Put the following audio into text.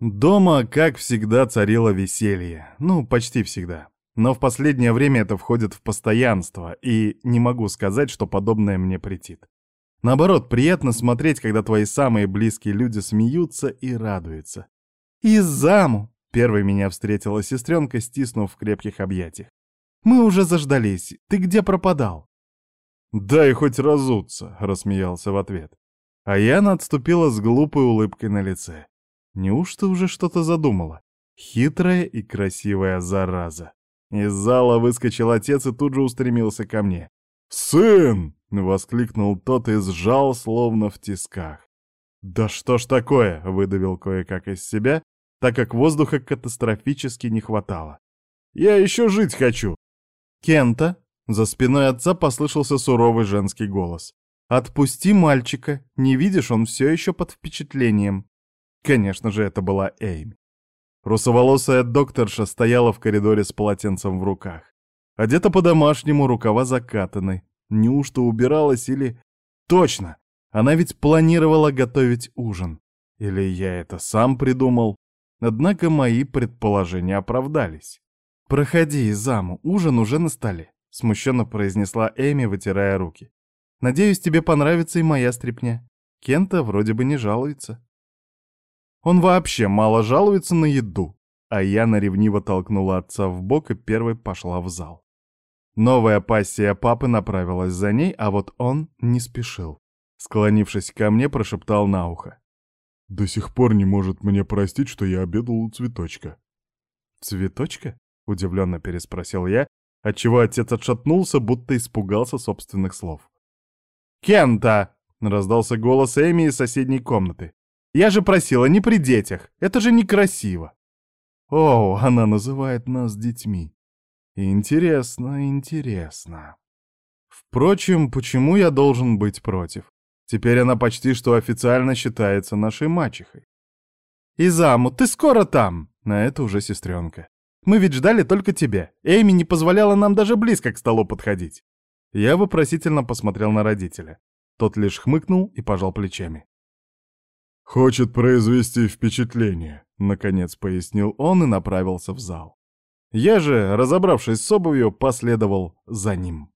Дома, как всегда, царило веселье. Ну, почти всегда. Но в последнее время это входит в постоянство, и не могу сказать, что подобное мне претит. Наоборот, приятно смотреть, когда твои самые близкие люди смеются и радуются. «Из заму!» — первой меня встретила сестренка, стиснув в крепких объятиях. «Мы уже заждались. Ты где пропадал?» «Дай хоть разуться», — рассмеялся в ответ. А Яна отступила с глупой улыбкой на лице. Неужто уже что-то задумала? Хитрая и красивая зараза. Из зала выскочил отец и тут же устремился ко мне. «Сын!» — воскликнул тот и сжал, словно в тисках. «Да что ж такое?» — выдавил кое-как из себя, так как воздуха катастрофически не хватало. «Я еще жить хочу!» «Кента!» — за спиной отца послышался суровый женский голос. «Отпусти мальчика, не видишь, он все еще под впечатлением». Конечно же, это была Эйми. Русоволосая докторша стояла в коридоре с полотенцем в руках. Одета по-домашнему, рукава закатаны. Неужто убиралась или... Точно! Она ведь планировала готовить ужин. Или я это сам придумал? Однако мои предположения оправдались. «Проходи, заму, ужин уже на столе», — смущенно произнесла Эми, вытирая руки. «Надеюсь, тебе понравится и моя стряпня. Кента вроде бы не жалуется». Он вообще мало жалуется на еду, а Яна ревниво толкнула отца в бок и первой пошла в зал. Новая пассия папы направилась за ней, а вот он не спешил. Склонившись ко мне, прошептал на ухо. «До сих пор не может мне простить, что я обедал у цветочка». «Цветочка?» — удивленно переспросил я, отчего отец отшатнулся, будто испугался собственных слов. «Кента!» — раздался голос Эми из соседней комнаты. «Я же просила не при детях, это же некрасиво!» «О, она называет нас детьми!» Интересно, интересно. Впрочем, почему я должен быть против? Теперь она почти что официально считается нашей мачехой. «Изаму, ты скоро там!» На это уже сестренка. «Мы ведь ждали только тебя. Эми не позволяла нам даже близко к столу подходить». Я вопросительно посмотрел на родителя. Тот лишь хмыкнул и пожал плечами. «Хочет произвести впечатление», — наконец пояснил он и направился в зал. Я же, разобравшись с обувью, последовал за ним.